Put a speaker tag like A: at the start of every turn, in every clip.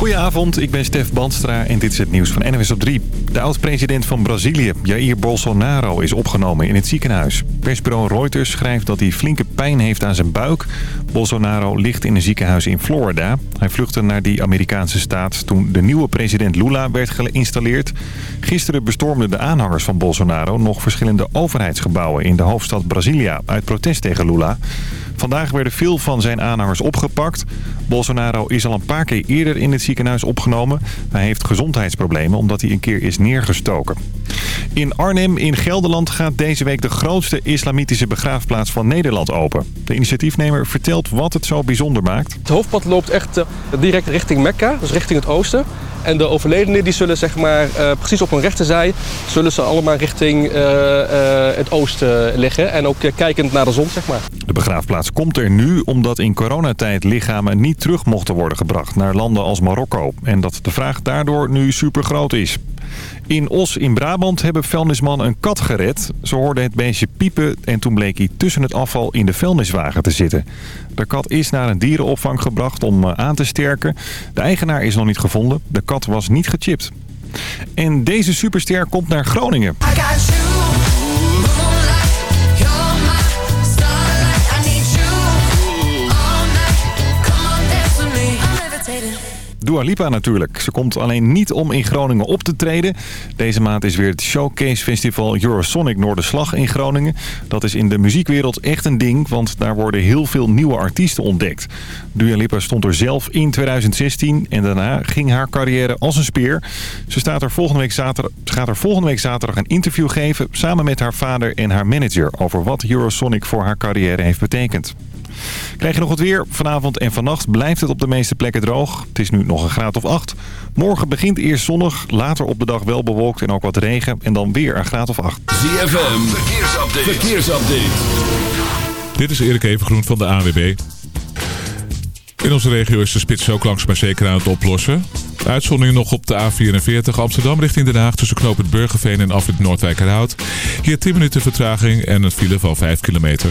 A: Goedenavond, ik ben Stef Bandstra en dit is het nieuws van NWS op 3. De oud-president van Brazilië, Jair Bolsonaro, is opgenomen in het ziekenhuis. Persbureau Reuters schrijft dat hij flinke pijn heeft aan zijn buik. Bolsonaro ligt in een ziekenhuis in Florida. Hij vluchtte naar die Amerikaanse staat toen de nieuwe president Lula werd geïnstalleerd. Gisteren bestormden de aanhangers van Bolsonaro nog verschillende overheidsgebouwen in de hoofdstad Brasilia... uit protest tegen Lula. Vandaag werden veel van zijn aanhangers opgepakt. Bolsonaro is al een paar keer eerder in het ziekenhuis opgenomen. Hij heeft gezondheidsproblemen omdat hij een keer is neergestoken. In Arnhem in Gelderland gaat deze week de grootste islamitische begraafplaats van Nederland open. De initiatiefnemer vertelt wat het zo bijzonder maakt.
B: Het hoofdpad loopt echt eh, direct richting Mekka, dus richting het oosten. En de overledenen die zullen zeg maar, uh, precies op hun rechterzij... zullen ze allemaal richting uh, het oosten liggen. En ook kijkend naar de zon, zeg maar.
A: De begraafplaats komt er nu omdat in coronatijd lichamen niet terug mochten worden gebracht... naar landen als Marokko. En dat de vraag daardoor nu super groot is. In Os in Brabant hebben vuilnisman een kat gered. Ze hoorde het beestje piepen en toen bleek hij tussen het afval in de vuilniswagen te zitten. De kat is naar een dierenopvang gebracht om aan te sterken. De eigenaar is nog niet gevonden. De kat was niet gechipt. En deze superster komt naar Groningen. Dua Lipa natuurlijk. Ze komt alleen niet om in Groningen op te treden. Deze maand is weer het Showcase Festival Eurosonic Noorderslag in Groningen. Dat is in de muziekwereld echt een ding, want daar worden heel veel nieuwe artiesten ontdekt. Dua Lipa stond er zelf in 2016 en daarna ging haar carrière als een speer. Ze, staat er volgende week zaterdag, gaat er volgende week zaterdag een interview geven samen met haar vader en haar manager over wat Eurosonic voor haar carrière heeft betekend. Krijg je nog wat weer? Vanavond en vannacht blijft het op de meeste plekken droog. Het is nu nog een graad of 8. Morgen begint eerst zonnig, later op de dag wel bewolkt en ook wat regen. En dan weer een graad of 8.
C: ZFM, verkeersupdate. verkeersupdate.
D: Dit is Erik Evengroen van de AWB. In onze regio is de spits ook langs maar zeker aan het oplossen. Uitzondering nog op de A44 Amsterdam richting Den Haag tussen knooppunt Burgerveen en afrit Noordwijkerhout. Hier 10 minuten vertraging en een file van 5 kilometer.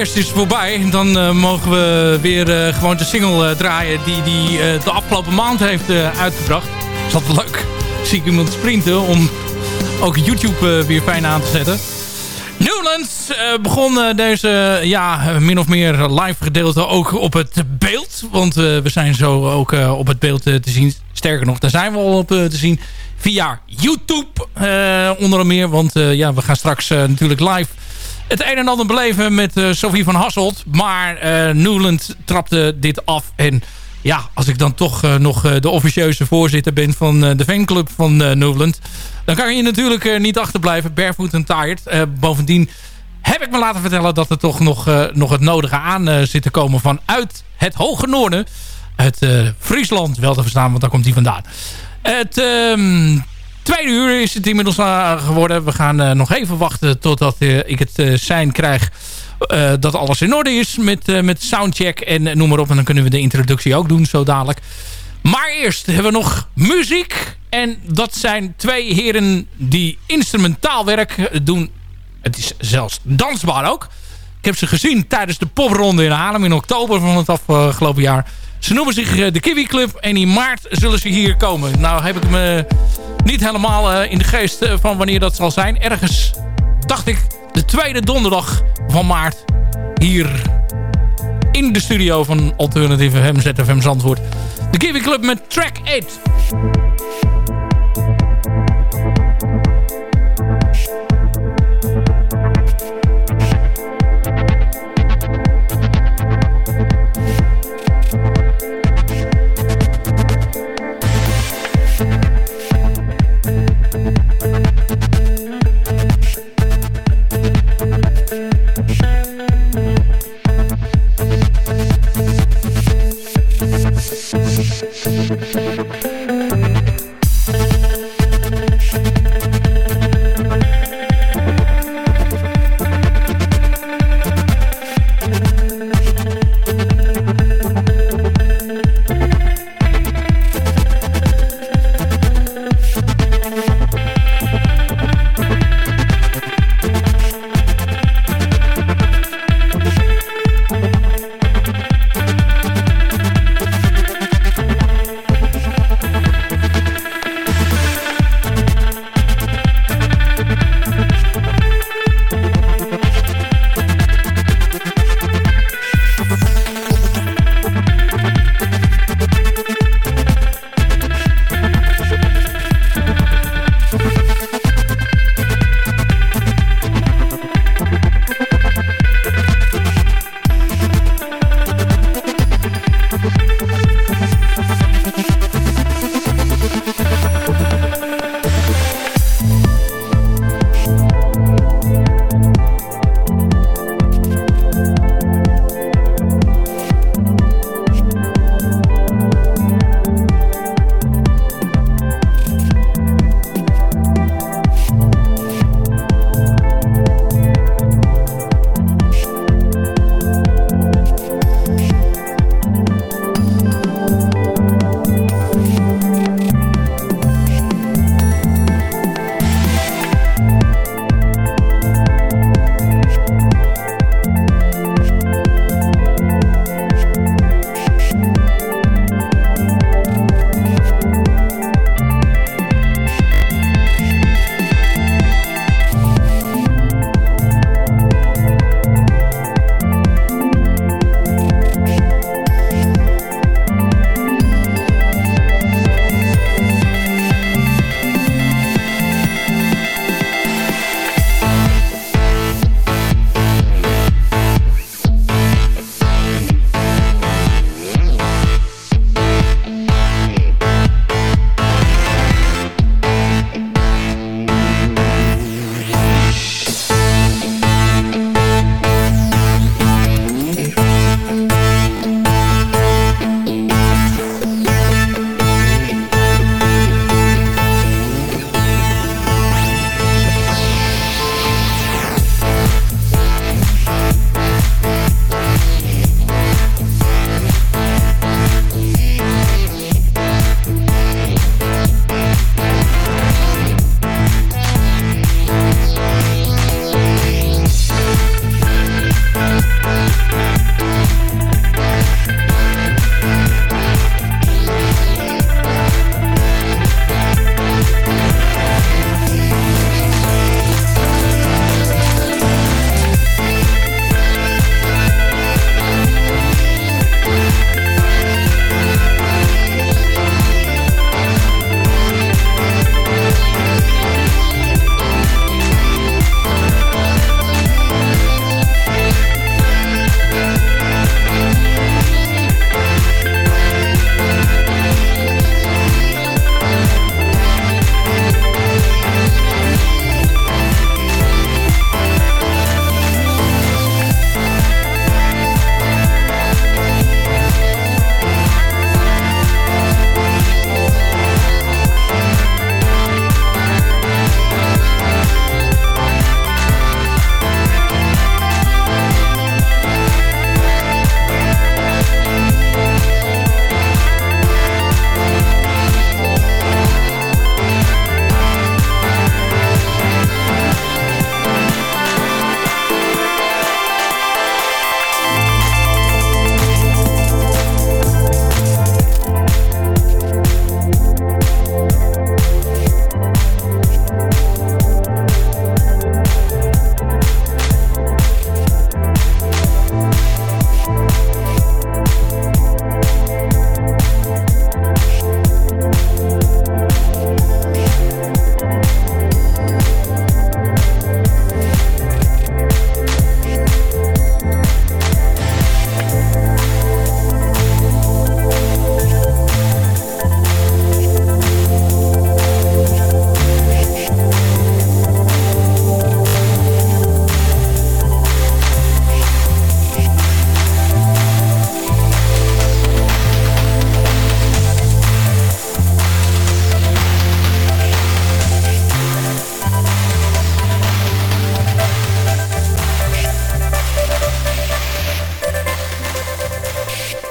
E: kerst is voorbij. Dan mogen we weer gewoon de single draaien die hij de afgelopen maand heeft uitgebracht. Is dat leuk? Zie ik iemand sprinten om ook YouTube weer fijn aan te zetten. Newlands begon deze ja, min of meer live gedeelte ook op het beeld. Want we zijn zo ook op het beeld te zien. Sterker nog, daar zijn we al op te zien via YouTube onder meer. Want ja, we gaan straks natuurlijk live het een en ander beleven met uh, Sophie van Hasselt. Maar uh, Newland trapte dit af. En ja, als ik dan toch uh, nog de officieuze voorzitter ben van de fanclub van Newland... dan kan je natuurlijk niet achterblijven, barefoot en tired. bovendien heb ik me laten vertellen dat er toch nog, nog het nodige aan zit te komen vanuit het hoge noorden. Uit Friesland wel te verstaan, want daar komt hij vandaan. Het ehm, Tweede uur is het inmiddels geworden. We gaan uh, nog even wachten totdat uh, ik het sein krijg dat alles in orde is met, met soundcheck en noem maar op. En dan kunnen we de introductie ook doen zo dadelijk. Maar eerst hebben we nog muziek. En dat zijn twee heren die instrumentaal werk doen. Het is zelfs dansbaar ook. Ik heb ze gezien tijdens de popronde in Haarlem in oktober van het afgelopen jaar. Ze noemen zich eh, de Kiwi Club en in maart zullen ze hier komen. Nou heb ik me niet helemaal eh, in de geest eh, van wanneer dat zal zijn. Ergens dacht ik de tweede donderdag van maart hier in de studio van Alternative FM ZFM Zandvoort. De Kiwi Club met track 8.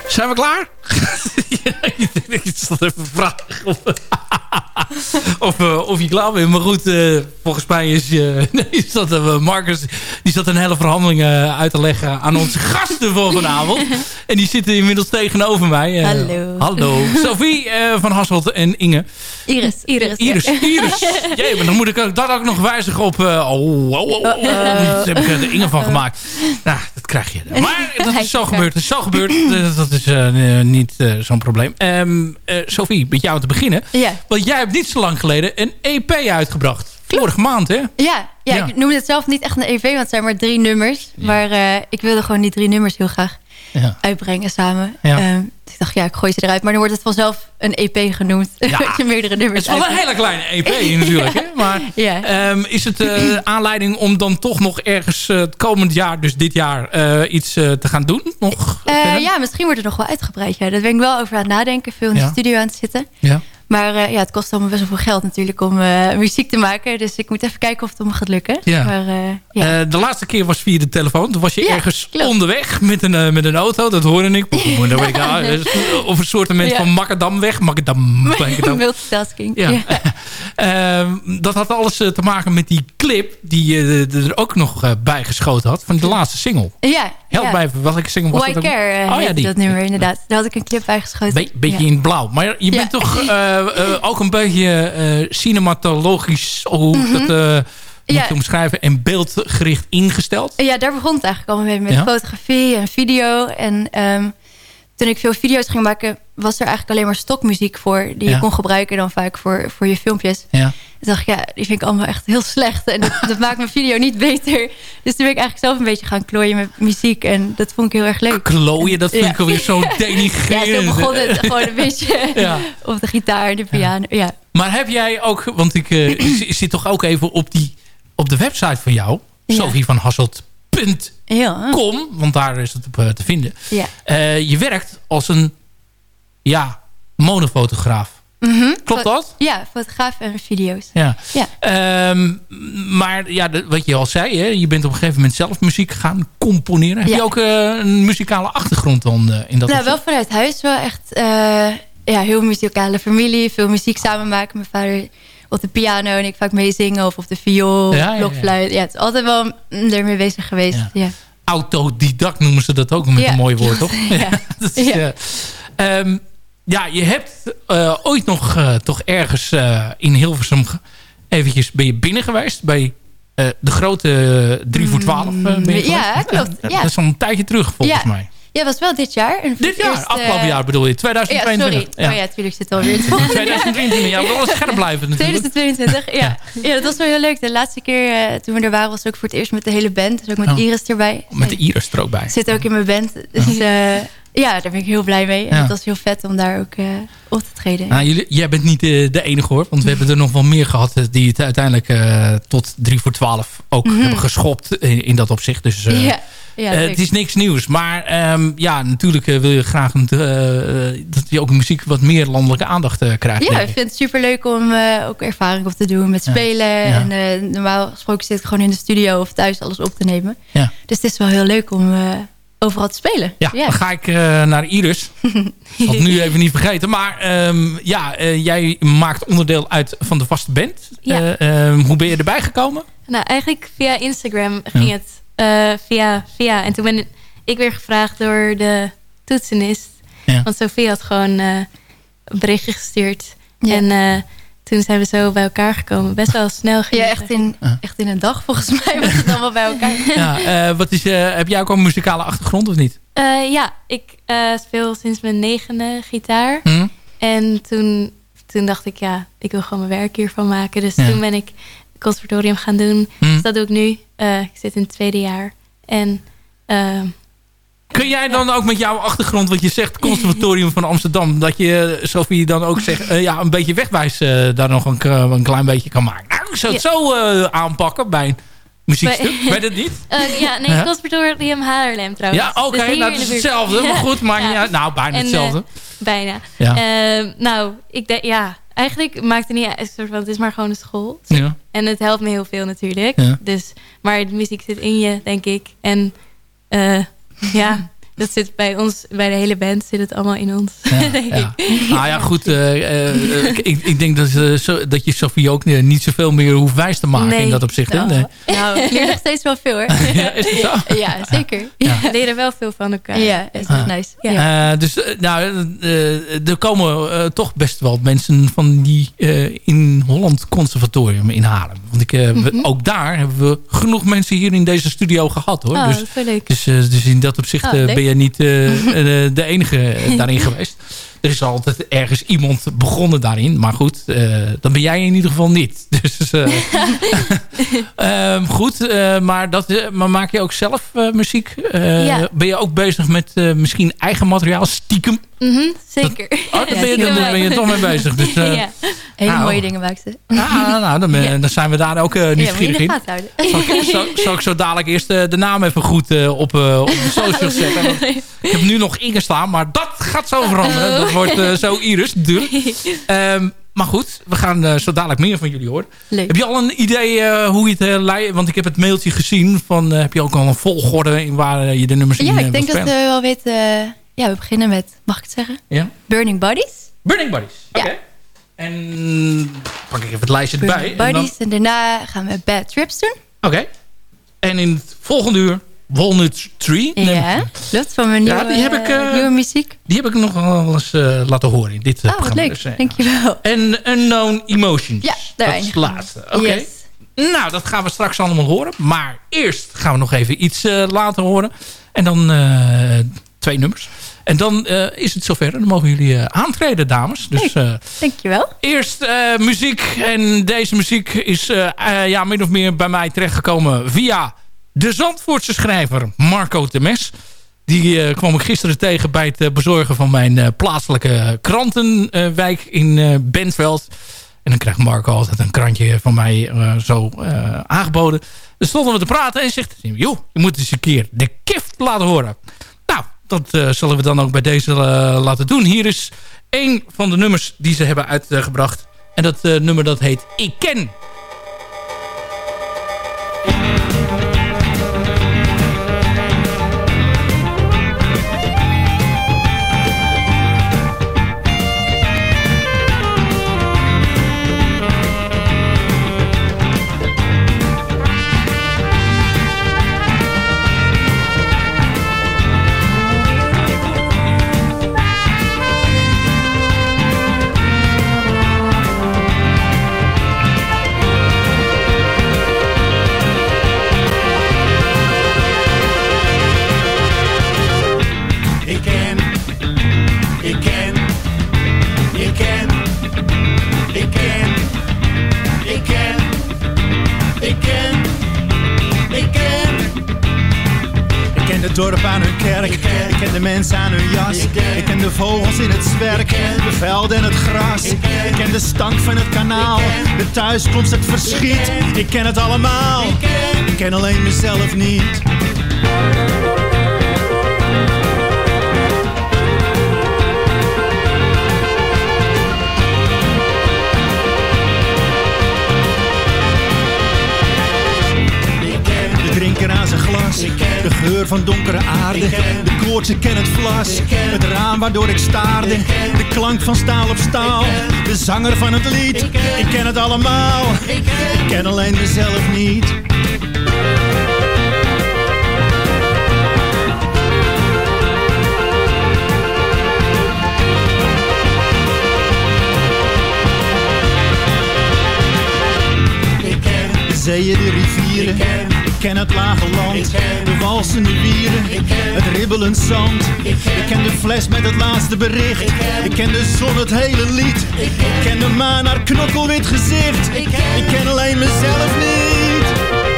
E: Zijn we klaar? ik zat even vragen of, uh, of je klaar bent. Maar goed, uh, volgens mij is, uh, is dat Marcus... die zat een hele verhandeling uit te leggen aan onze gasten voor vanavond. En die zitten inmiddels tegenover mij.
F: hallo.
E: Hallo. Sophie van Hasselt en Inge.
F: Iris. Iris.
E: Iris. Iris. Jee, maar dan moet ik dat ook nog wijzigen op... oh, oh, oh, oh. Daar heb ik er de Inge van gemaakt. Nou, dat krijg je. Maar dat is zo gebeurd. Dat is zo gebeurd. dat is niet zo'n probleem. Um, Sophie, met jou te beginnen.
F: Ja.
E: Want jij hebt niet zo lang geleden een EP uitgebracht. Vorige maand, hè?
F: Ja, ja, ja, ik noemde het zelf niet echt een EP, want het zijn maar drie nummers. Ja. Maar uh, ik wilde gewoon die drie nummers heel graag ja. uitbrengen samen. Ja. Um, dus ik dacht, ja, ik gooi ze eruit. Maar dan wordt het vanzelf een EP genoemd. Ja. je meerdere nummers
E: Het is wel een hele kleine EP natuurlijk. Hè? Maar
F: ja.
E: um, is het uh, aanleiding om dan toch nog ergens uh, het komend jaar, dus dit jaar, iets te gaan doen? Nog,
F: ja, misschien wordt het nog wel uitgebreid. Ja. Daar ben ik wel over aan het nadenken. Veel in de studio aan te zitten.
E: Ja.
F: Maar uh, ja, het kost allemaal best wel veel geld natuurlijk om uh, muziek te maken. Dus ik moet even kijken of het me gaat lukken.
E: Ja.
F: Maar, uh, ja.
E: de laatste keer was via de telefoon. Toen was je ja, ergens klopt. onderweg met een, met een auto. Dat hoorde ik. Daar ik of een soort ja. van Makkerdamweg. Makkerdam.
F: Multitasking.
E: Ja. Ehm, dat had alles te maken met die clip die je er ook nog bij geschoten had. Van de laatste single.
F: Ja.
E: Help mij even. Welke single was
F: White
E: dat?
F: Care oh, ja, die. dat nummer inderdaad. Daar had ik een clip bij geschoten.
E: Be beetje in blauw. Maar je bent toch... Uh, ook een beetje uh, cinematologisch, hoe mm -hmm. dat ja. moet omschrijven, en beeldgericht ingesteld.
F: Ja, daar begon het eigenlijk allemaal mee met ja? fotografie en video. En um, toen ik veel video's ging maken, was er eigenlijk alleen maar stokmuziek voor. Die ja. je kon gebruiken dan vaak voor, voor je filmpjes.
E: Ja.
F: Toen dacht ik, ja, die vind ik allemaal echt heel slecht. En dat, dat maakt mijn video niet beter. Dus toen ben ik eigenlijk zelf een beetje gaan klooien met muziek. En dat vond ik heel erg leuk.
E: Klooien, dat vind ja. ik alweer zo denigrerend.
F: Ja, toen begon het gewoon een beetje ja. op de gitaar en de piano. Ja.
E: Maar heb jij ook, want ik uh, zit toch ook even op, die, op de website van jou. Sophie van want daar is het op uh, te vinden.
F: Ja.
E: Uh, je werkt als een ja, monofotograaf.
F: Mm -hmm.
E: Klopt dat?
F: Ja, fotograaf en video's.
E: Ja.
F: ja.
E: Um, maar ja, wat je al zei, hè, je bent op een gegeven moment zelf muziek gaan componeren. Heb
F: ja.
E: je ook uh, een muzikale achtergrond dan uh, in dat
F: Nou, wel vanuit huis wel echt uh, ja, heel muzikale familie. Veel muziek samen maken. Mijn vader op de piano en ik vaak meezingen of op de viool,
E: ja,
F: blokfluit. Ja, ja. het is altijd wel ermee bezig geweest. Ja.
E: Autodidact noemen ze dat ook met een mooi woord, toch?
F: ja.
E: dat is, um, ja, je hebt uh, ooit nog uh, toch ergens uh, in Hilversum eventjes ben je binnen geweest bij de grote 3 voor 12.
F: Mm, ja, klopt. Ja.
E: Dat is al een tijdje terug volgens
F: ja.
E: mij.
F: Ja, was wel dit jaar. En
E: dit jaar?
F: Eerst,
E: afgelopen jaar bedoel je? 2022?
F: Ja, sorry. Ja, oh, ja natuurlijk zit alweer in
E: 2023, ja, wel scherp blijven natuurlijk.
F: 2022, ja. ja. dat was wel heel leuk. De laatste keer uh, toen we er waren was ook voor het eerst met de hele band. Dus ook met oh. Iris erbij.
E: Met de Iris er ook bij.
F: Zit ook in mijn band. Dus uh, ja, daar ben ik heel blij mee. En het was heel vet om daar ook uh, op te treden.
E: Nou, jullie, jij bent niet de, de enige hoor. Want we hebben er nog wel meer gehad die het uiteindelijk uh, tot 3 voor 12 ook mm -hmm. hebben geschopt in, in, dat opzicht. Dus uh,
F: ja. Ja,
E: het is niks nieuws. Maar um, ja, natuurlijk wil je graag een, dat je ook muziek wat meer landelijke aandacht krijgt.
F: Ja, ik vind het super leuk om ook ervaring op te doen met spelen. En normaal gesproken zit ik gewoon in de studio of thuis alles op te nemen.
E: Ja.
F: Dus het is wel heel leuk om overal te spelen.
E: Ja,
F: ja.
E: dan ga ik uh, naar Iris. Had nu even niet vergeten. Maar um, ja, uh, jij maakt onderdeel uit van de vaste band.
G: Ja.
E: Uh, um, hoe ben je erbij gekomen?
G: Nou, eigenlijk via Instagram ging ja. het via, via. En toen ben ik weer gevraagd door de toetsenist.
E: Ja.
G: Want Sofie had gewoon een berichtje gestuurd. En toen zijn we zo bij elkaar gekomen. Best wel snel.
F: Ja, echt in, echt in een dag volgens mij was het allemaal bij elkaar.
E: Ja, uh, wat is, uh, heb jij ook een muzikale achtergrond of niet?
G: Uh, ja, ik speel sinds mijn negende gitaar.
E: Hm?
G: En toen, toen dacht ik, ja, ik wil gewoon mijn werk hiervan maken. Dus ja. toen ben ik conservatorium gaan doen.
E: Hm?
G: Dus dat doe ik nu. ik zit in het tweede jaar. En...
E: Kun jij dan ook met jouw achtergrond, wat je zegt, conservatorium van Amsterdam, dat je, Sophie, dan ook zegt, uh, ja, een beetje wegwijs uh, daar nog een, een, klein beetje kan maken? Nou, ik zou het ja. zo uh, aanpakken bij een muziekstuk. Weet het niet?
G: ja, nee,
E: Ja?
G: conservatorium Haarlem trouwens.
E: Ja, oké,
G: Dus
E: nou, dat is hetzelfde, maar goed, maar
G: Ja.
E: ja. nou, bijna
G: En,
E: hetzelfde.
G: Bijna.
E: Ja.
G: Eh, nou, ik denk, ja, eigenlijk maakt het niet uit. Een soort van, het is maar gewoon een school.
E: Ja.
G: En het helpt me heel veel natuurlijk.
E: Ja.
G: Dus, maar de muziek zit in je, denk ik. En eh, ja, dat zit bij ons, bij de hele band zit het allemaal in ons. Ja,
E: ja. Nou ja, goed. Uh, ik, ik, denk dat, uh, dat je Sofie ook niet zoveel meer hoeft wijs te maken in dat opzicht.
F: Nou, nee. nou ik leer nog steeds wel veel hoor.
E: ja, is het zo?
F: Ja, zeker.
G: Ja. We leren wel veel van elkaar.
F: Ja, is echt nice.
E: Ja. dus nou, er komen toch best wel mensen van die in Holland Conservatorium in Haarlem. Want ik, mm -hmm. ook daar hebben we genoeg mensen hier in deze studio gehad hoor.
G: Oh,
E: dus. Dus, dus in dat opzicht oh, ben je niet de enige daarin geweest. Er is altijd ergens iemand begonnen daarin. Maar goed, uh, dan ben jij in ieder geval niet. Dus, uh, um, goed, uh, maar, dat, maar maak je ook zelf muziek? Ja. Ben je ook bezig met misschien eigen materiaal stiekem?
G: Mm -hmm, zeker.
E: Dat, oh, daar ben, je, dan ben je toch mee bezig. Dus, ja.
F: Hele nou, mooie dingen maakt ze.
E: Ah, nou, dan, ben, dan, zijn we daar ook nieuwsgierig in. Zal ik, zal, zal ik zo dadelijk eerst de naam even goed op, op de socials zetten? ik heb nu nog ingestaan, maar dat gaat zo veranderen. Dat wordt uh, zo Iris natuurlijk. Um, maar goed, we gaan uh, zo dadelijk meer van jullie horen.
F: Leuk.
E: Heb je al een idee uh, hoe je het leidt? Want ik heb het mailtje gezien. Van, heb je ook al een volgorde in waar je de nummers in
F: Ja, ik denk dat we wel weten... ja, we beginnen met, mag ik het zeggen?
E: Ja?
F: Burning Bodies.
E: Burning Bodies, oké. Okay. Ja. En pak ik even het lijstje
F: Burning
E: erbij.
F: Bodies en, dan... en, daarna gaan we Bad Trips doen.
E: Oké. Okay. En in het volgende uur Walnut Tree.
F: Ja, dat van mijn nieuwe, ja, die heb ik, uh, nieuwe muziek.
E: Die heb ik nog wel eens uh, laten horen in dit uh,
F: oh, programma. leuk. Dus, Dankjewel.
E: En Unknown Emotions.
F: Ja,
E: daar dat is het laatste. Oké. Okay. Yes. Nou, dat gaan we straks allemaal horen. Maar eerst gaan we nog even iets laten horen. En dan twee nummers. En dan is het zover. Dan mogen jullie aantreden, dames. Dus,
F: Dankjewel.
E: Eerst muziek. En deze muziek is ja, min of meer bij mij terechtgekomen via de Zandvoortse schrijver Marco Temes. Die uh, kwam ik gisteren tegen bij het uh, bezorgen van mijn uh, plaatselijke krantenwijk in Bentveld. En dan krijgt Marco altijd een krantje van mij zo aangeboden. Dan stonden we te praten en zegt... joh, je moet eens een keer de kift laten horen. Nou, dat zullen we dan ook bij deze laten doen. Hier is een van de nummers die ze hebben uitgebracht. En dat nummer dat heet Ik Ken.
H: Ik ken aan hun jas. Ik ken de vogels in het zwerk. De velden en het gras. Ik ken de stank van het kanaal. De thuiskomst, het verschiet. Ik ken het allemaal. Ik ken alleen mezelf niet. De geur van donkere aarde. De koorts, ik ken het vlas. Het raam waardoor ik staarde. De klank van staal op staal. De zanger van het lied. Ik ken het allemaal. Ik ken alleen mezelf niet. De zeeën, de rivieren ken het lage land, de walsende wieren, het ribbelend zand. Ik ken de fles met het laatste bericht. Ik ken de zon, het hele lied. Ik ken de maan, haar knokkelwit gezicht. Ik ken alleen mezelf niet.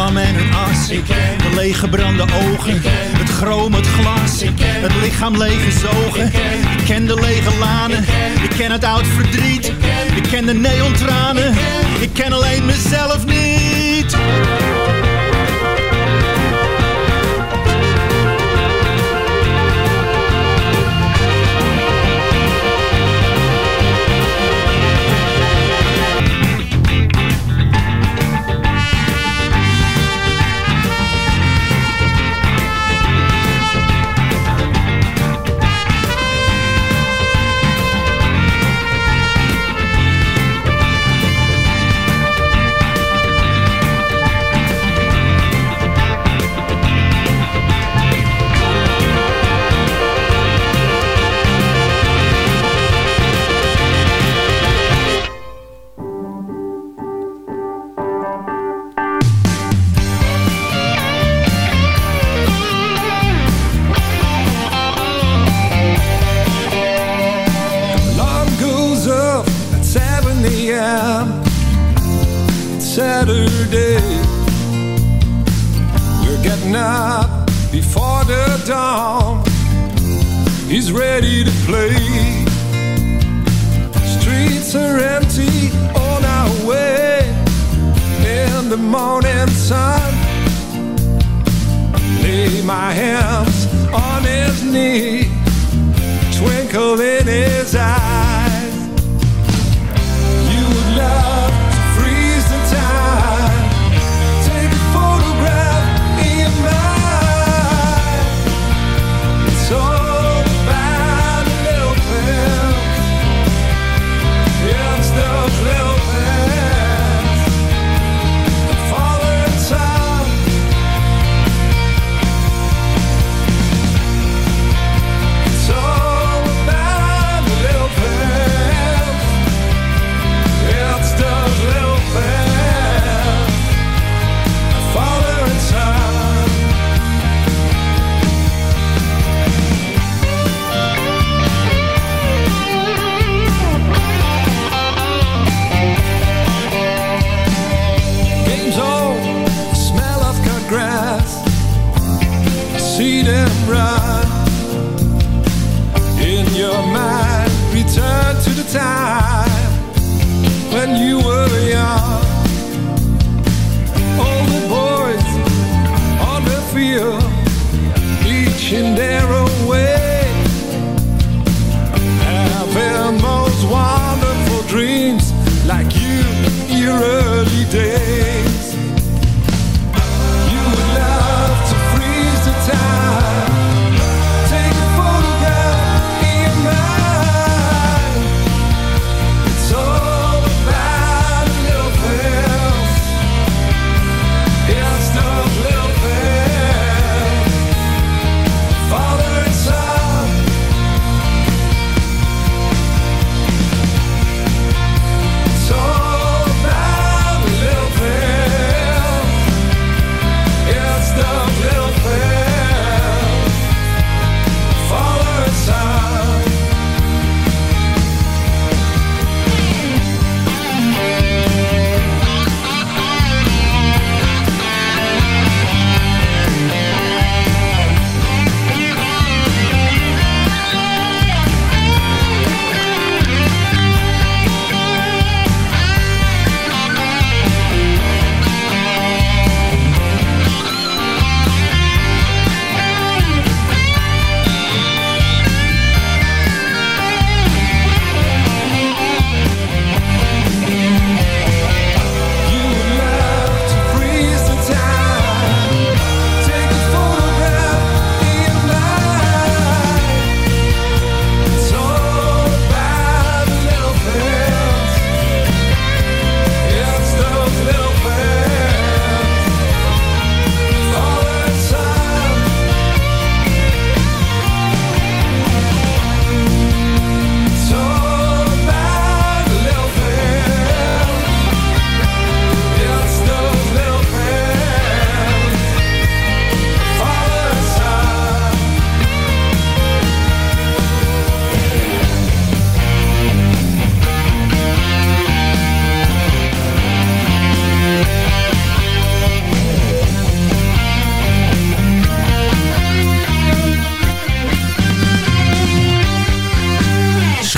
H: Vlammen en hun as. De lege brande ogen. Het chroom, het glas. Het lichaam lege zogen. Ik ken de lege lanen. Ik ken het oud verdriet. Ik ken de neontranen. Ik ken alleen mezelf niet.
I: Up before the dawn. He's ready to play. Streets are empty on our way in the morning sun. Lay my hands on his knee, twinkle in his eyes.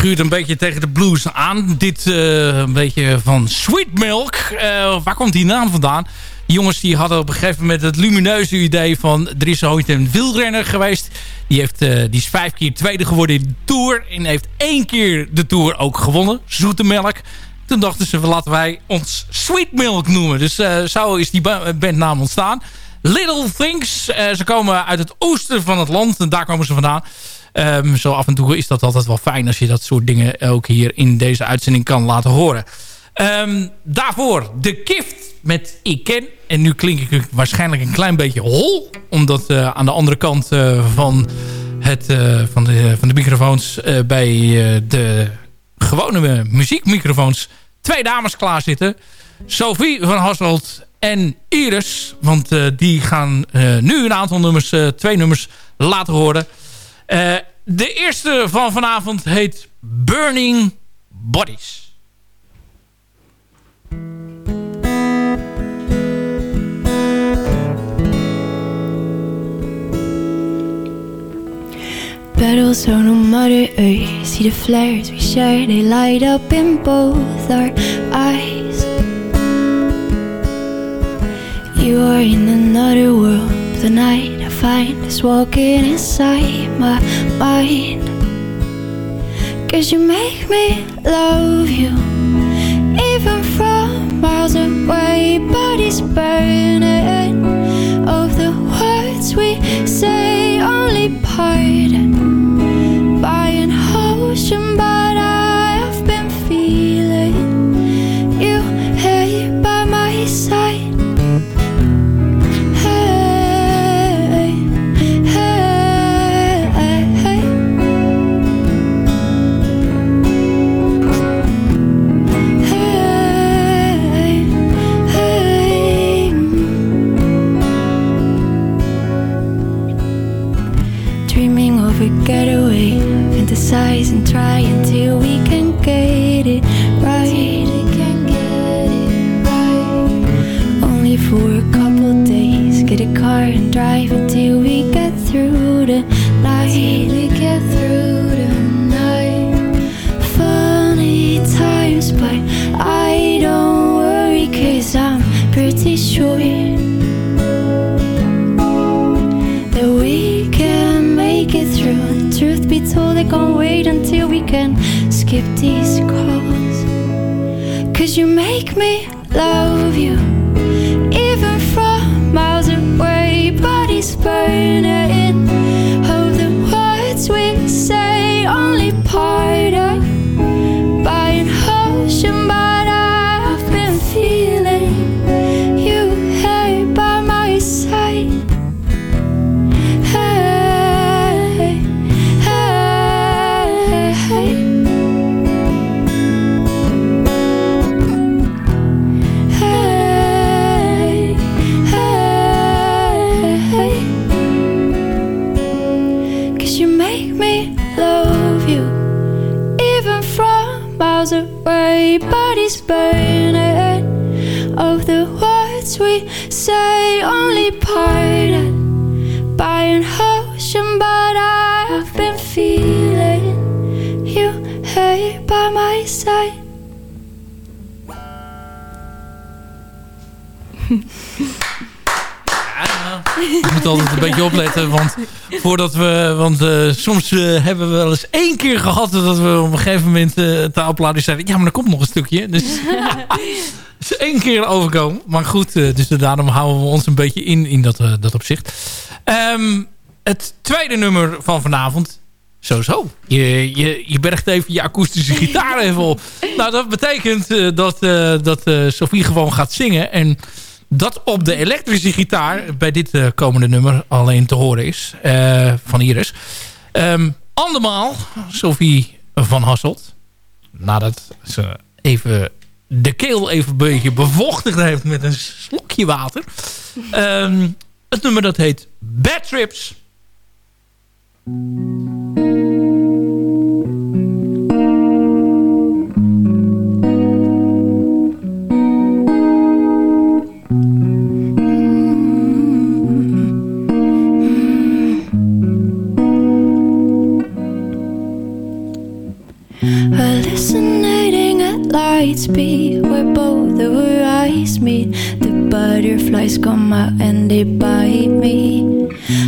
E: Schuurt een beetje tegen de blues aan. Dit eh, een beetje van Sweet Milk. Eh, waar komt die naam vandaan? Jongens die hadden op een gegeven moment het lumineuze idee van... er is ooit een wielrenner geweest. Die, heeft, eh, die is vijf keer tweede geworden in de Tour. En heeft één keer de Tour ook gewonnen. Zoete melk. Toen dachten ze, laten wij ons Sweet Milk noemen. Dus zo is die ba- bandnaam ontstaan. Little Things. ze komen uit het oosten van het land. En daar komen ze vandaan. Ehm, zo af en toe is dat altijd wel fijn als je dat soort dingen ook hier in deze uitzending kan laten horen. Ehm, daarvoor de Kift met Ik Ken. En nu klink ik waarschijnlijk een klein beetje hol. Omdat eh, aan de andere kant eh, van, het, eh, van, de, van de microfoons bij de gewone muziekmicrofoons twee dames klaar zitten. Sophie van Hasselt en Iris. Want die gaan nu een aantal nummers, twee nummers laten horen. Eh, de eerste van vanavond heet Burning Bodies.
J: Battles on a mother earth See the flares we share. They light up in both our eyes. You are in another world. The night I find us walking inside my mind. Cause you make me love you. Even from miles away, bodies burning. Of the words we say, only part by an ocean,
E: moet altijd een beetje opletten, want voordat we... Want eh, soms eh, hebben we wel eens één keer gehad dat we op een gegeven moment uh, taalplaatjes zeiden... Ja, maar er komt nog een stukje. Dus is één keer overkomen. Maar goed, dus daarom houden we ons een beetje in, in dat, dat opzicht. Ehm, het tweede nummer van vanavond... Zo, zo. Je, je, je bergt even je akoestische gitaar even op. Nou, dat betekent dat, dat Sophie gewoon gaat zingen. En dat op de elektrische gitaar bij dit uh, komende nummer alleen te horen is. Uh, van Iris. Um, andermaal, Sophie van Hasselt. Nadat ze even de keel even een beetje bevochtigd heeft met een slokje water. Um, het nummer dat heet Bad Trips.
J: Hallucinating at light speed Where both of our eyes meet. The butterflies come out and they bite me.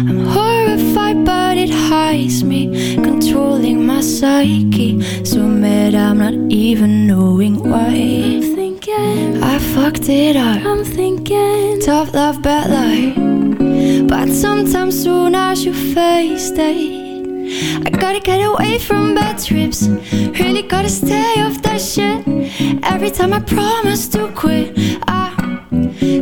J: I'm horrified but it hides me Controlling my psyche. So mad I'm not even knowing why. I'm thinking. I fucked it up. I'm thinking. Tough love, bad life. But sometimes soon as you face it I gotta get away from bad trips. Really gotta stay off that shit. Every time I promise to quit, I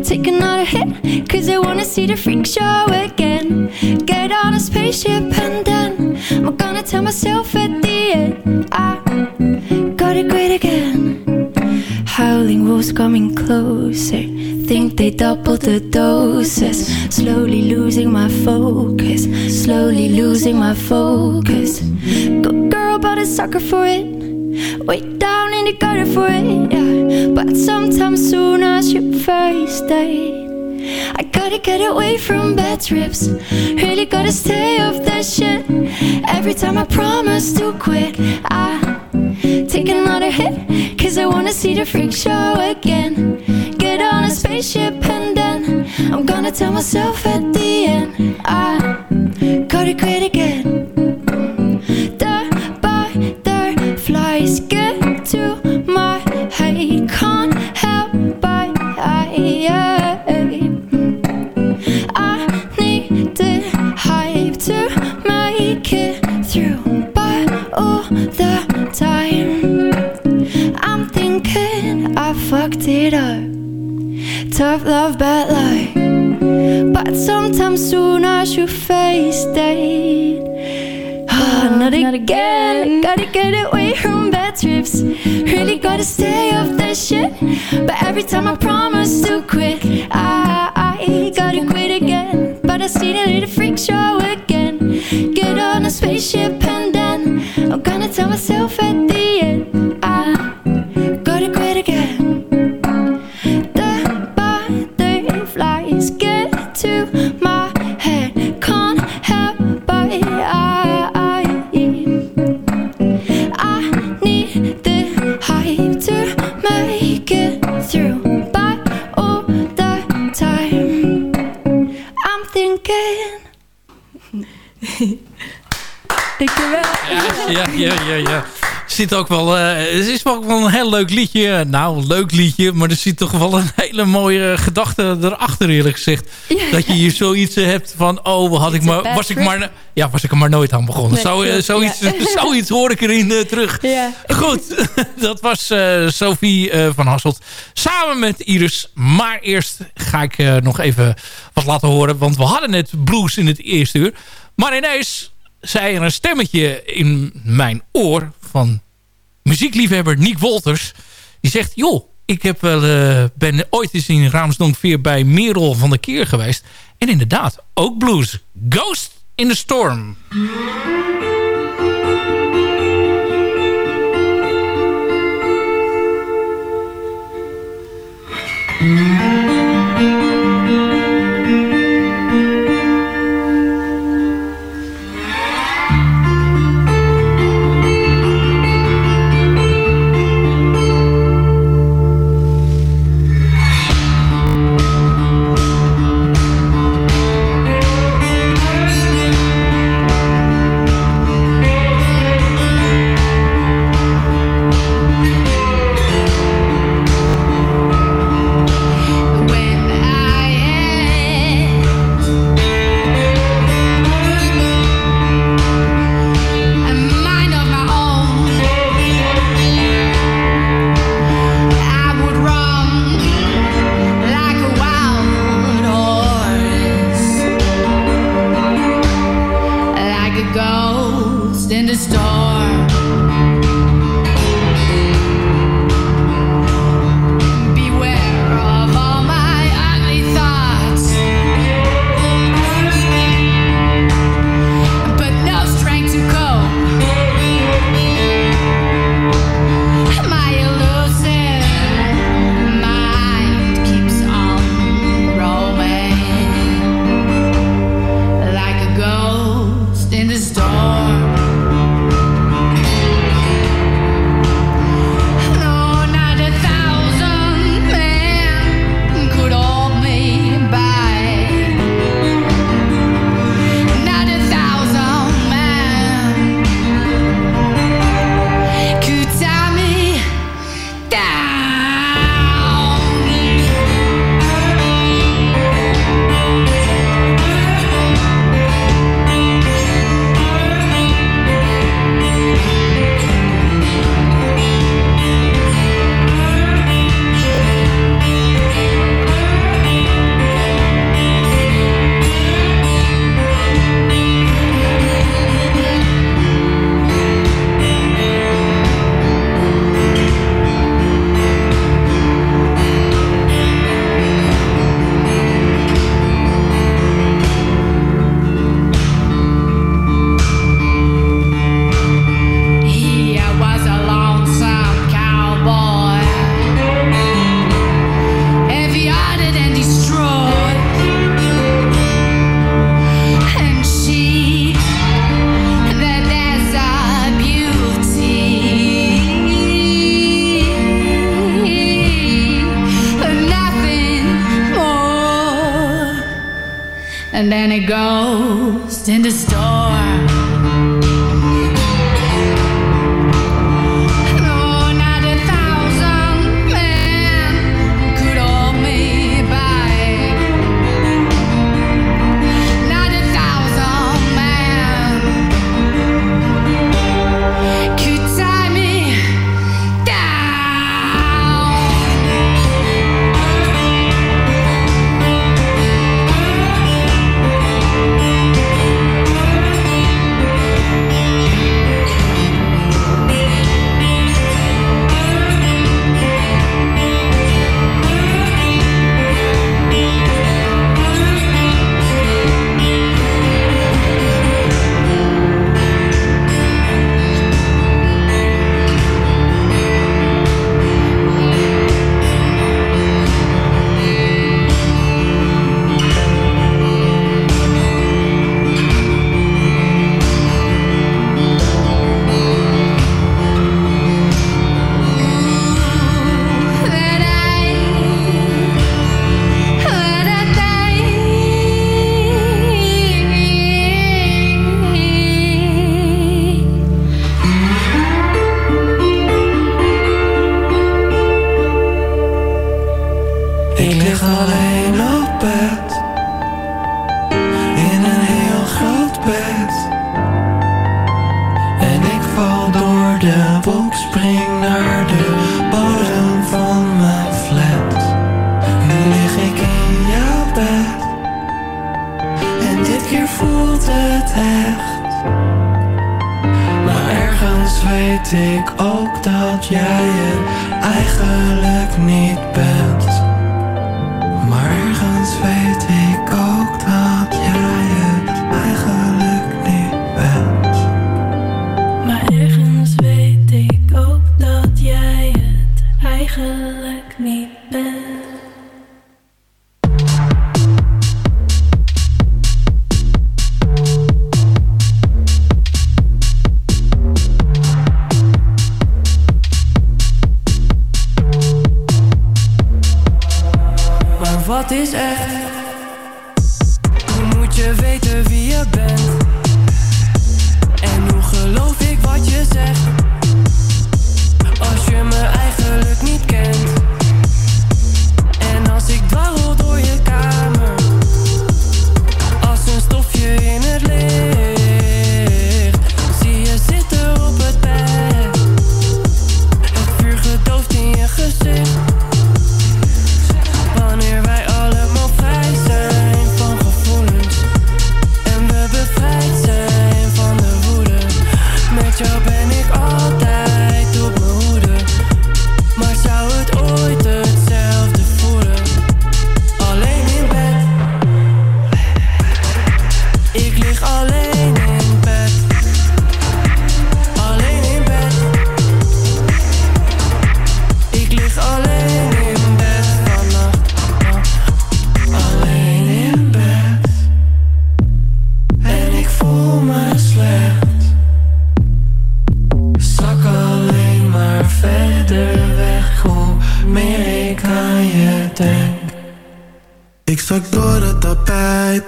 J: take another hit. Cause I wanna see the freak show again. Get on a spaceship and then I'm gonna tell myself at the end, I gotta quit again. Howling wolves coming closer. Think they doubled the doses. Slowly losing my focus. Slowly losing my focus. Good girl, but a sucker for it. Way down in the gutter for it. Yeah. But sometimes soon as you first date, I Gotta get away from bad trips. Really gotta stay off that shit. Every time I promise to quit, I take another hit. Cause I wanna see the freak show again. Spaceship and then I'm gonna tell myself at the end. I gotta quit again. The butterflies get to my head. Can't help but I, I need the hype to make it through. But all the time, I'm thinking I fucked it up. Tough love, bad life. But sometimes soon as you face it. Oh, ah, not, again. Gotta get away from bad trips. Really gotta stay off that shit. But every time I promise to quit, I, I gotta quit again. But I see the little freak show again. Get on a spaceship and then I'm gonna tell myself at the end.
E: Zit ook wel, eh, het is ook wel een heel leuk liedje. Nou, een leuk liedje, maar er zit toch wel een hele mooie gedachte erachter eerlijk gezegd. Dat je hier zoiets eh, hebt van, oh, had ik maar, was ik maar, ja, was ik er maar nooit aan begonnen.
J: Nee,
E: Zo, eh, zoiets,
J: ja.
E: zoiets hoor ik erin terug.
J: Ja.
E: Goed, dat was Sophie van Hasselt samen met Iris. Maar eerst ga ik nog even wat laten horen, want we hadden net blues in het eerste uur. Maar ineens zei er een stemmetje in mijn oor van muziekliefhebber Nick Wolters. Die zegt, joh, ik heb wel, eh, ben ooit eens in Raamsdonk 4 bij Merel van de Keer geweest. En inderdaad, ook blues. Ghost in the Storm.
K: Mm. Goes in ik ook
L: dat jij het eigenlijk niet
M: door het tapijt.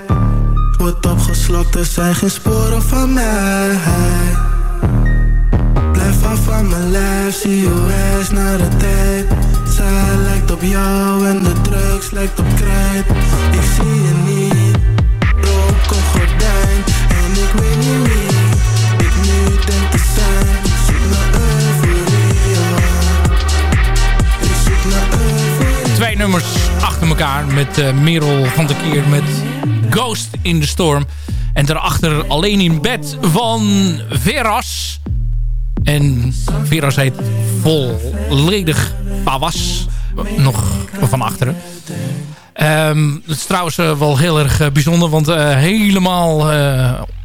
M: Wordt opgeslokt, er zijn geen sporen van mij. Blijf af van mijn lijf, zie je eens naar de tijd. Zij lijkt op jou en de drugs lijkt op krijt. Ik zie je niet, rook op gordijn. En ik weet niet wie ik nu denk te zijn. Zoek me even
E: Storm. En daarachter alleen in bed van Veras. En Veras heet volledig Pawas. Nog van achteren. Um, het is trouwens uh, wel heel erg uh, bijzonder. Want helemaal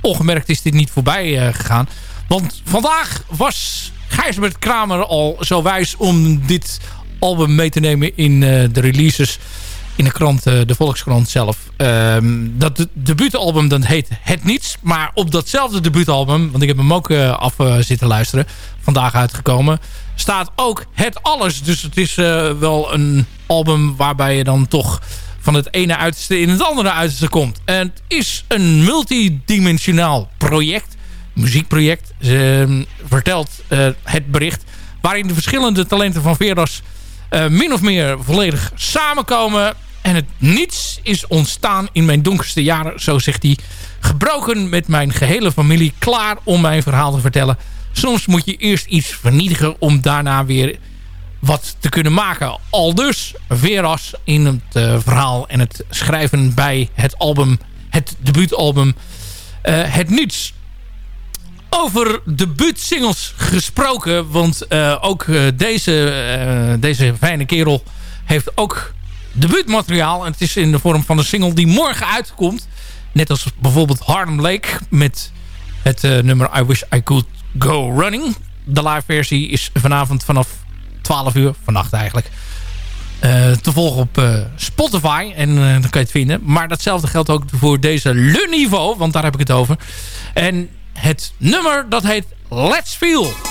E: ongemerkt is dit niet voorbij gegaan. Want vandaag was Gijsbert Kramer al zo wijs om dit album mee te nemen in de releases in de krant, eh, de Volkskrant zelf. Ehm, dat de, debuutalbum heet Het Niets. Maar op datzelfde debuutalbum, want ik heb hem ook uh, af zitten luisteren, vandaag uitgekomen, staat ook Het Alles. Dus het is wel een album waarbij je dan toch van het ene uiterste in het andere uiterste komt. En het is een multidimensionaal project, muziekproject, uh, vertelt het bericht, waarin de verschillende talenten van Veras min of meer volledig samenkomen. En het niets is ontstaan in mijn donkerste jaren, zo zegt hij. Gebroken met mijn gehele familie, klaar om mijn verhaal te vertellen. Soms moet je eerst iets vernietigen om daarna weer wat te kunnen maken. Al dus Veras in het uh, verhaal en het schrijven bij het album, het debuutalbum uh, Het Niets. Over debuutsingles gesproken, want uh, ook deze, deze fijne kerel heeft ook debuutmateriaal. En het is in de vorm van een single die morgen uitkomt. Net als bijvoorbeeld Harlem Lake met het nummer I Wish I Could Go Running. De live versie is vanavond vanaf 12 uur, vannacht eigenlijk. Te volgen op Spotify. En dan kan je het vinden. Maar datzelfde geldt ook voor deze Le Niveau. Want daar heb ik het over. En het nummer dat heet Let's Feel.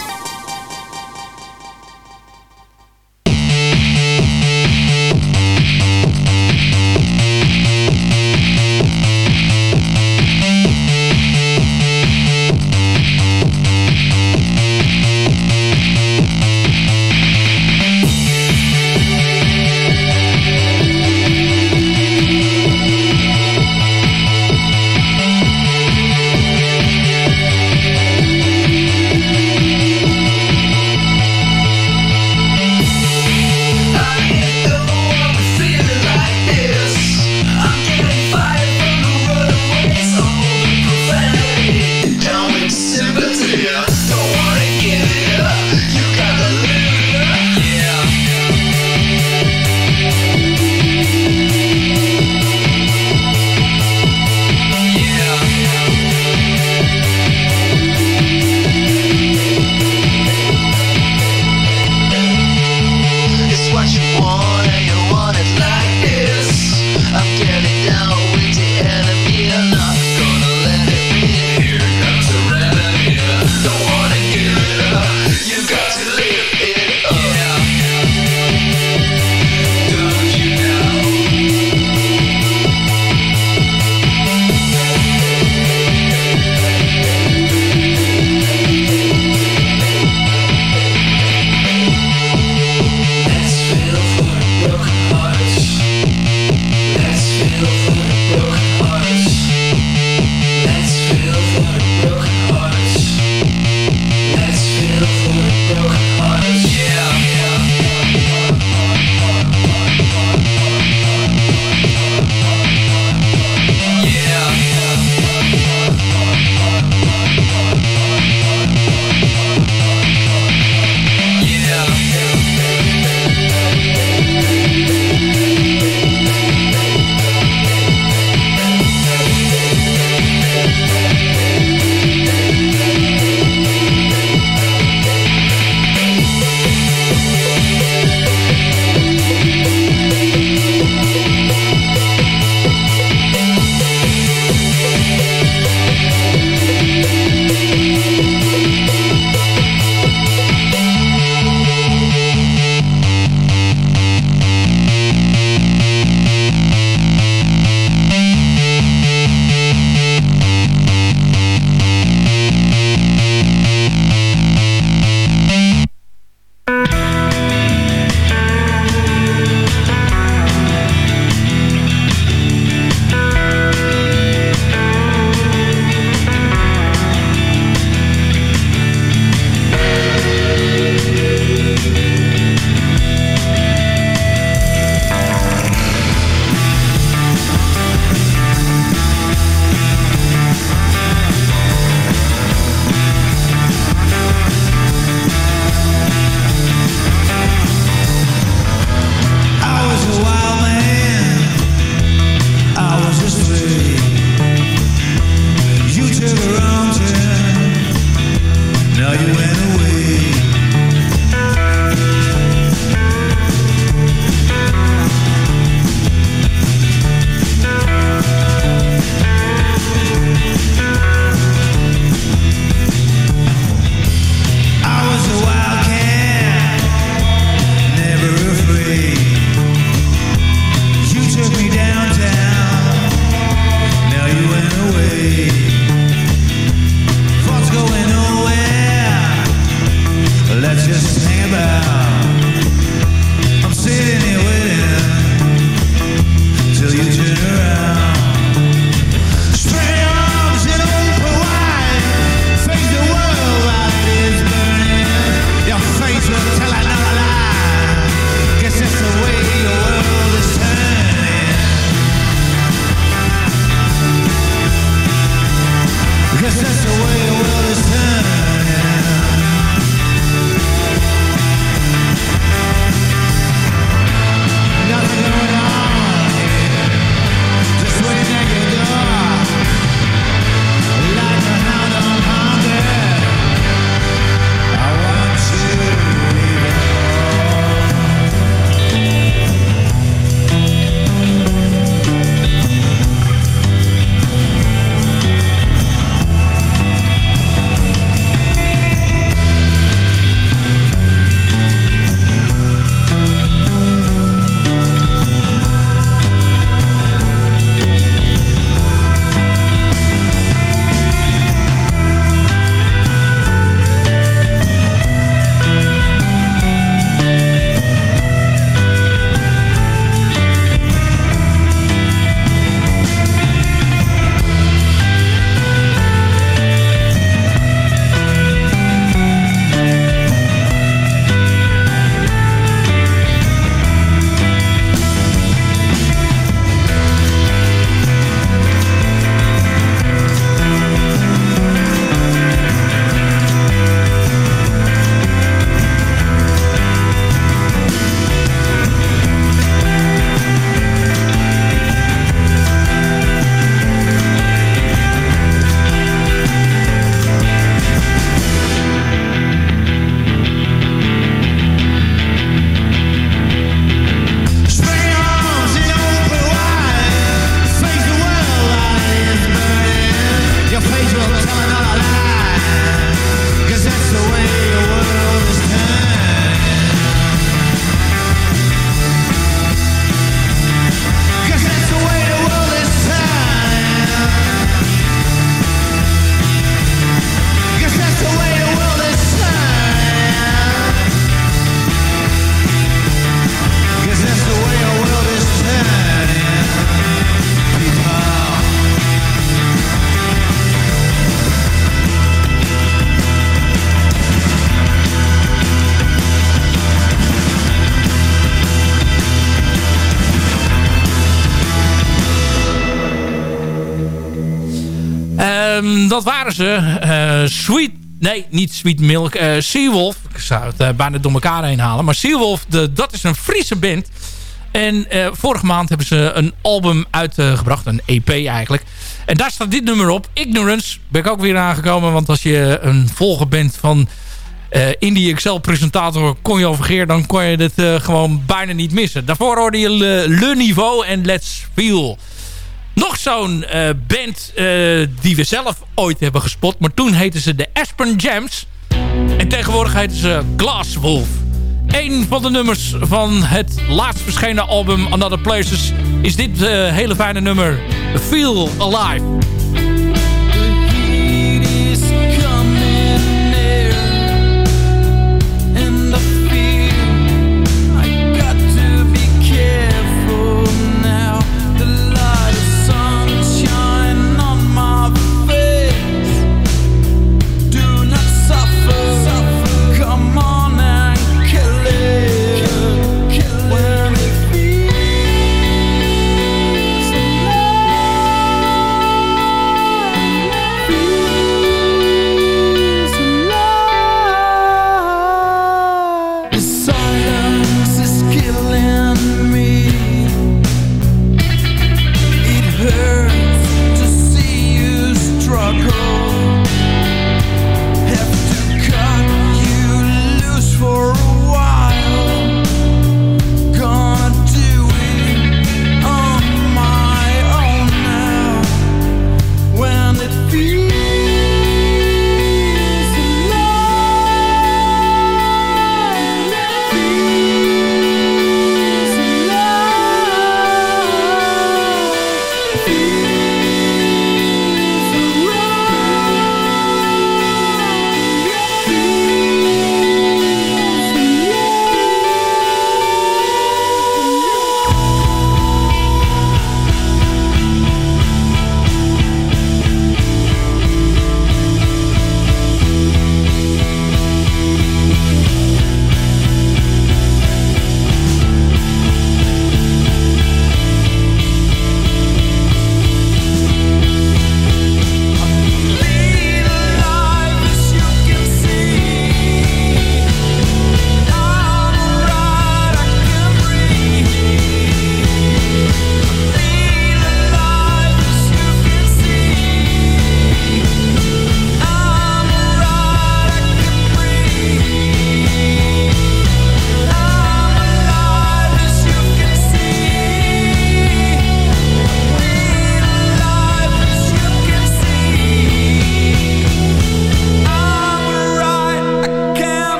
E: Ehm, dat waren ze. Sweet Nee, niet Sweet Milk. Uh, Seawolf. Ik zou het bijna door elkaar heen halen. Maar Seawolf, de, dat is een Friese band. En vorige maand hebben ze een album uitgebracht. een EP eigenlijk. En daar staat dit nummer op. Ignorance. Ben ik ook weer aangekomen. Want als je een volger bent van uh, Indie Excel-presentator Conjo Vergeer... dan kon je dit uh, gewoon bijna niet missen. Daarvoor hoorde je Le, Le Niveau en Let's Feel. Nog zo'n uh, band die we zelf ooit hebben gespot. Maar toen heten ze de Aspen Jams. En tegenwoordig heten ze Glass Wolf. Een van de nummers van het laatst verschenen album Another Places... is dit hele fijne nummer Feel Alive.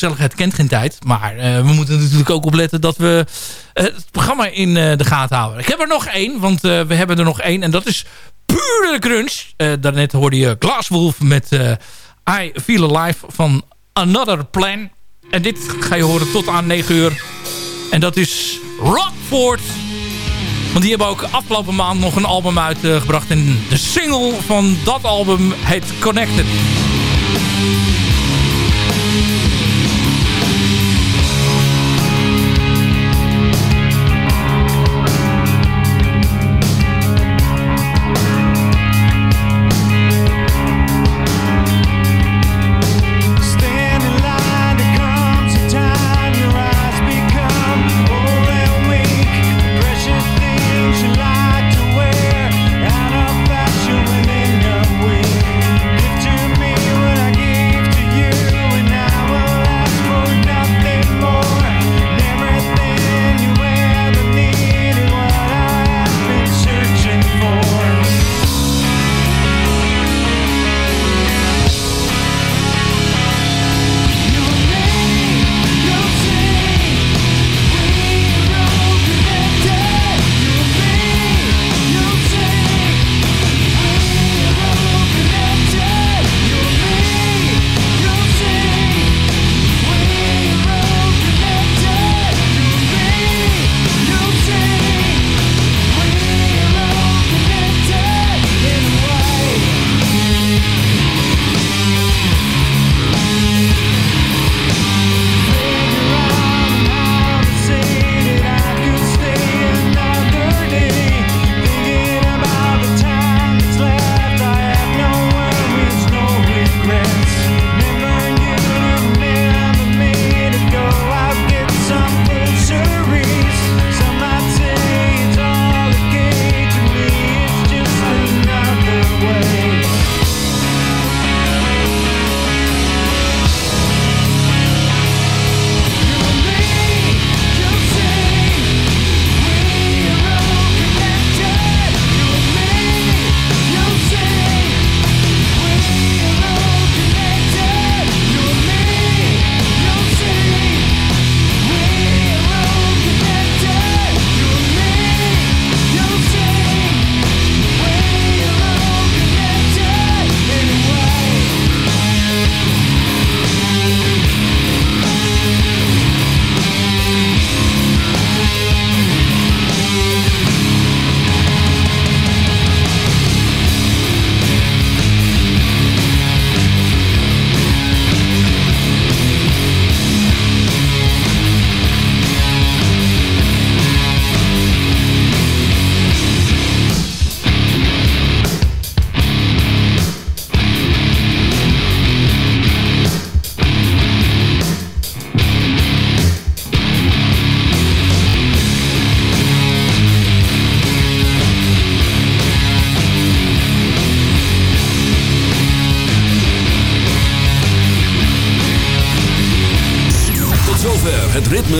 E: Gezelligheid kent geen tijd. Maar uh, we moeten natuurlijk ook opletten dat we uh, het programma in uh, de gaten houden. Ik heb er nog één, want we hebben er nog één. En dat is pure crunch. daarnet hoorde je Glasswolf met I Feel Alive van Another Plan. En dit ga je horen tot aan 9 uur. En dat is Rockford. Want die hebben ook afgelopen maand nog een album uitgebracht. En de single van dat album heet Connected.